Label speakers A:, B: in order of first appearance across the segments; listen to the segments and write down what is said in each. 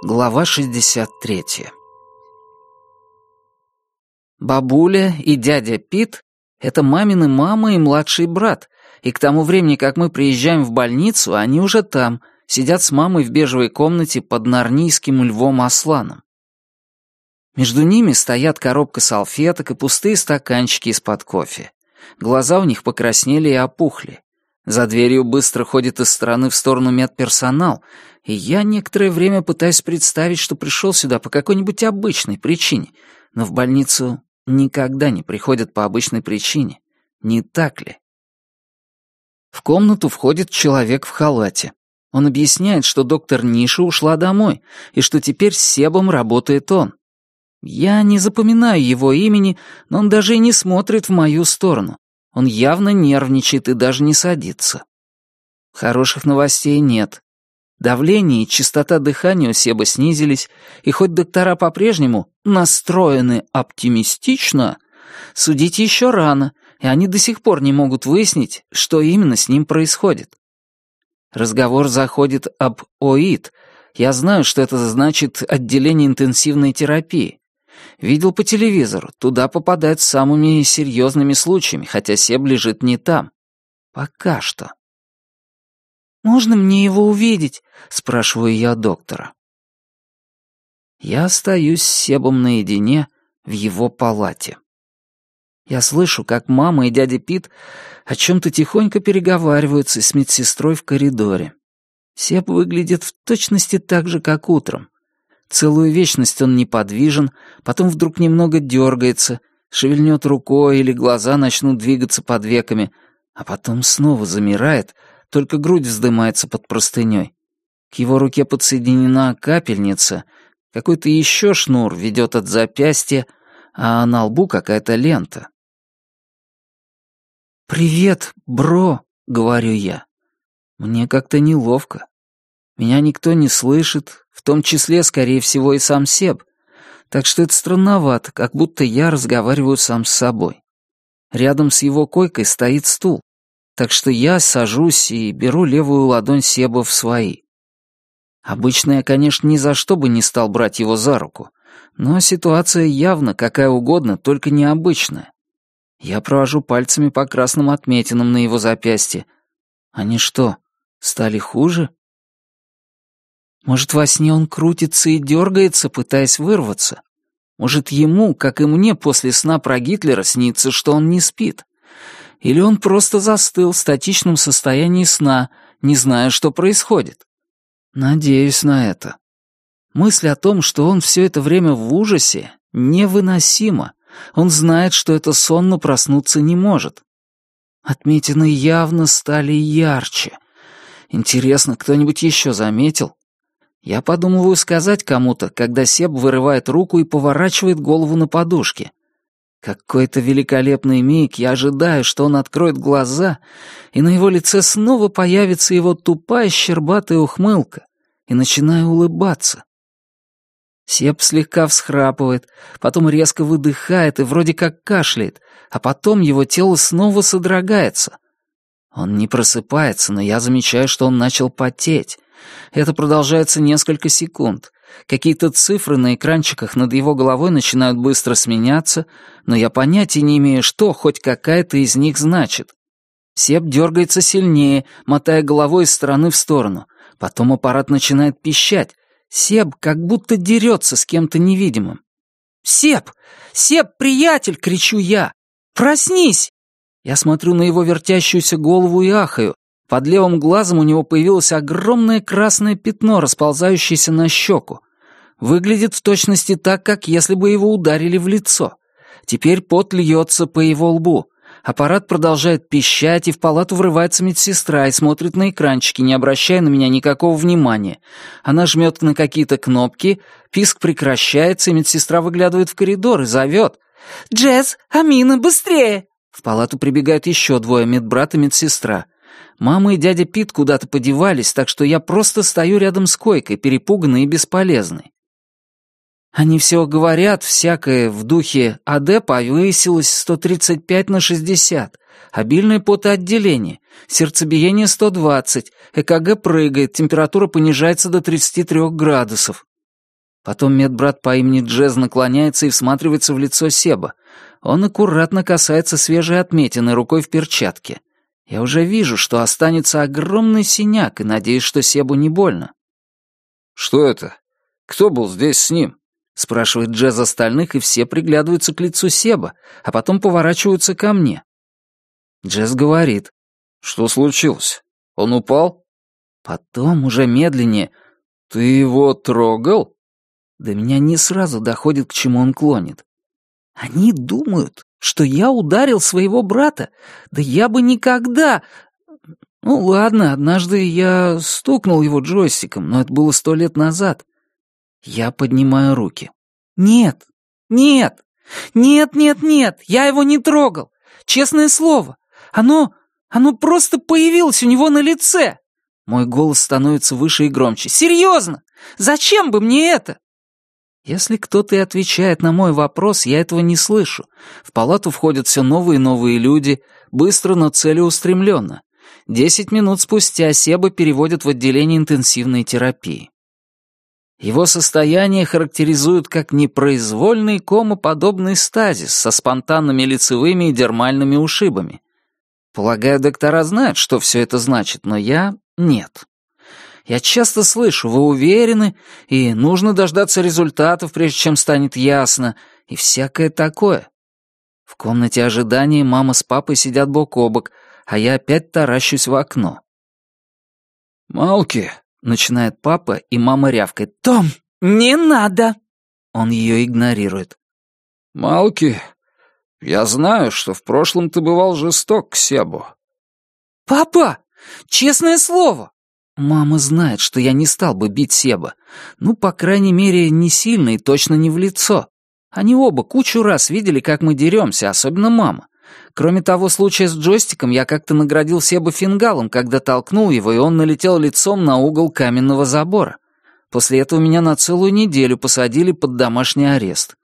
A: Глава 63 Бабуля и дядя Пит — это мамины мама и младший брат, и к тому времени, как мы приезжаем в больницу, они уже там, сидят с мамой в бежевой комнате под нарнийским львом Асланом. Между ними стоят коробка салфеток и пустые стаканчики из-под кофе. Глаза у них покраснели и опухли. За дверью быстро ходит из стороны в сторону медперсонал, и я некоторое время пытаюсь представить, что пришел сюда по какой-нибудь обычной причине, но в больницу никогда не приходят по обычной причине. Не так ли? В комнату входит человек в халате. Он объясняет, что доктор Ниша ушла домой, и что теперь с Себом работает он. Я не запоминаю его имени, но он даже и не смотрит в мою сторону. Он явно нервничает и даже не садится. Хороших новостей нет. Давление и частота дыхания у Себа снизились, и хоть доктора по-прежнему настроены оптимистично, судить еще рано, и они до сих пор не могут выяснить, что именно с ним происходит. Разговор заходит об ОИД. Я знаю, что это значит отделение интенсивной терапии. Видел по телевизору, туда попадают самыми серьезными случаями, хотя Себ лежит не там. Пока что. «Можно мне его увидеть?» — спрашиваю я доктора. Я остаюсь с Себом наедине в его палате. Я слышу, как мама и дядя Пит о чем-то тихонько переговариваются с медсестрой в коридоре. Себ выглядит в точности так же, как утром. Целую вечность он неподвижен, потом вдруг немного дергается, шевельнет рукой или глаза начнут двигаться под веками, а потом снова замирает, только грудь вздымается под простыней. К его руке подсоединена капельница, какой-то еще шнур ведет от запястья, а на лбу какая-то лента. «Привет, бро», — говорю я. Мне как-то неловко. Меня никто не слышит, в том числе, скорее всего, и сам Себ. Так что это странновато, как будто я разговариваю сам с собой. Рядом с его койкой стоит стул, так что я сажусь и беру левую ладонь Себа в свои. Обычно я, конечно, ни за что бы не стал брать его за руку, но ситуация явно какая угодно, только необычная. Я провожу пальцами по красным отметинам на его запястье. Они что, стали хуже? Может, во сне он крутится и дергается, пытаясь вырваться? Может, ему, как и мне после сна про Гитлера, снится, что он не спит? Или он просто застыл в статичном состоянии сна, не зная, что происходит? Надеюсь на это. Мысль о том, что он все это время в ужасе, невыносима. Он знает, что это сон, но проснуться не может. Отметины явно стали ярче. Интересно, кто-нибудь еще заметил? Я подумываю сказать кому-то, когда Себ вырывает руку и поворачивает голову на подушке. Какой-то великолепный миг я ожидаю, что он откроет глаза, и на его лице снова появится его тупая щербатая ухмылка, и начинаю улыбаться. Сеп слегка всхрапывает, потом резко выдыхает и вроде как кашляет, а потом его тело снова содрогается. Он не просыпается, но я замечаю, что он начал потеть. Это продолжается несколько секунд. Какие-то цифры на экранчиках над его головой начинают быстро сменяться, но я понятия не имею, что хоть какая-то из них значит. Сеп дергается сильнее, мотая головой из стороны в сторону. Потом аппарат начинает пищать, Себ как будто дерется с кем-то невидимым. «Себ! Себ, приятель!» — кричу я. «Проснись!» Я смотрю на его вертящуюся голову и ахаю. Под левым глазом у него появилось огромное красное пятно, расползающееся на щеку. Выглядит в точности так, как если бы его ударили в лицо. Теперь пот льется по его лбу. Аппарат продолжает пищать, и в палату врывается медсестра и смотрит на экранчики, не обращая на меня никакого внимания. Она жмет на какие-то кнопки, писк прекращается, и медсестра выглядывает в коридор и зовет. «Джесс, Амина, быстрее!» В палату прибегают еще двое, медбрат и медсестра. Мама и дядя Пит куда-то подевались, так что я просто стою рядом с койкой, перепуганный и бесполезный. Они все говорят, всякое в духе АД повысилось 135 на 60, обильное потоотделение, сердцебиение 120, ЭКГ прыгает, температура понижается до 33 градусов. Потом медбрат по имени Джез наклоняется и всматривается в лицо Себа. Он аккуратно касается свежей отметины рукой в перчатке. Я уже вижу, что останется огромный синяк, и надеюсь, что Себу не больно.
B: «Что это? Кто был здесь с ним?»
A: — спрашивает Джез остальных, и все приглядываются к лицу Себа, а потом поворачиваются ко мне. Джез говорит.
B: «Что случилось? Он упал?»
A: Потом, уже медленнее.
B: «Ты его трогал?»
A: До меня не сразу доходит, к чему он клонит. Они думают, что я ударил своего брата. Да я бы никогда... Ну ладно, однажды я стукнул его джойстиком, но это было сто лет назад. Я поднимаю руки. Нет, нет, нет, нет, нет, я его не трогал. Честное слово. Оно... оно просто появилось у него на лице. Мой голос становится выше и громче. Серьезно? Зачем бы мне это? Если кто-то и отвечает на мой вопрос, я этого не слышу. В палату входят все новые и новые люди, быстро, но целеустремленно. Десять минут спустя Себа переводят в отделение интенсивной терапии. Его состояние характеризуют как непроизвольный комоподобный стазис со спонтанными лицевыми и дермальными ушибами. Полагаю, доктора знают, что все это значит, но я — нет. Я часто слышу, вы уверены, и нужно дождаться результатов, прежде чем станет ясно, и всякое такое. В комнате ожидания мама с папой сидят бок о бок, а я опять таращусь в окно.
B: «Малки», — начинает папа, и мама рявкает.
A: «Том, не надо!» Он ее игнорирует.
B: «Малки, я знаю, что в прошлом ты бывал жесток к Себу».
A: «Папа, честное слово, Мама знает, что я не стал бы бить Себа. Ну, по крайней мере, не сильно и точно не в лицо. Они оба кучу раз видели, как мы деремся, особенно мама. Кроме того случая с джойстиком, я как-то наградил Себа фингалом, когда толкнул его, и он налетел лицом на угол каменного забора. После этого меня на целую неделю посадили под домашний арест.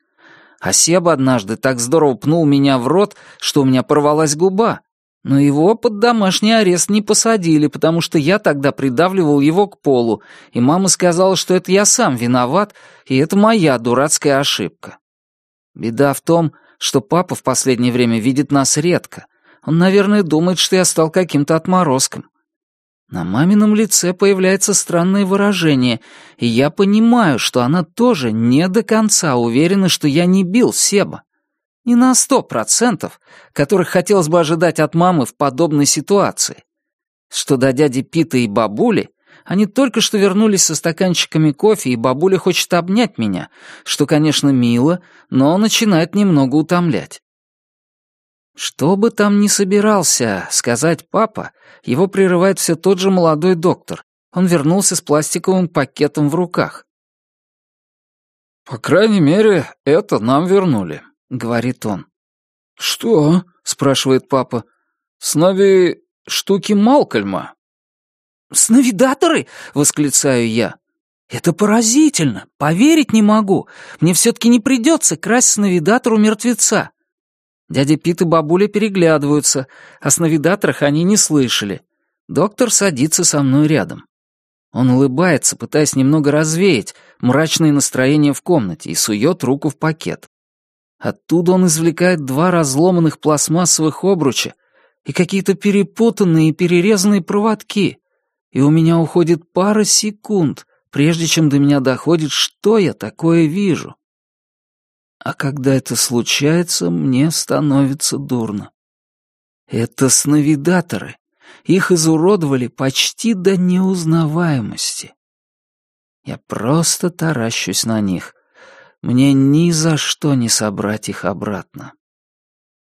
A: А Себа однажды так здорово пнул меня в рот, что у меня порвалась губа, но его под домашний арест не посадили, потому что я тогда придавливал его к полу, и мама сказала, что это я сам виноват, и это моя дурацкая ошибка. Беда в том, что папа в последнее время видит нас редко. Он, наверное, думает, что я стал каким-то отморозком. На мамином лице появляется странное выражение, и я понимаю, что она тоже не до конца уверена, что я не бил Себа. Не на сто процентов, которых хотелось бы ожидать от мамы в подобной ситуации. Что до дяди Пита и бабули, они только что вернулись со стаканчиками кофе, и бабуля хочет обнять меня, что, конечно, мило, но начинает немного утомлять. Что бы там ни собирался сказать папа, его прерывает все тот же молодой доктор. Он вернулся с пластиковым пакетом в руках.
B: «По крайней мере, это нам вернули», —
A: говорит он.
B: «Что?» — спрашивает папа. «Снови штуки Малкольма».
A: «Сновидаторы?» — восклицаю я. «Это поразительно! Поверить не могу! Мне все-таки не придется красть сновидатору мертвеца!» Дядя Пит и бабуля переглядываются, о сновидаторах они не слышали. Доктор садится со мной рядом. Он улыбается, пытаясь немного развеять мрачное настроение в комнате, и сует руку в пакет. Оттуда он извлекает два разломанных пластмассовых обруча и какие-то перепутанные и перерезанные проводки, и у меня уходит пара секунд, прежде чем до меня доходит, что я такое вижу. А когда это случается, мне становится дурно. Это сновидаторы. Их изуродовали почти до неузнаваемости. Я просто таращусь на них — мне ни за что не собрать их обратно.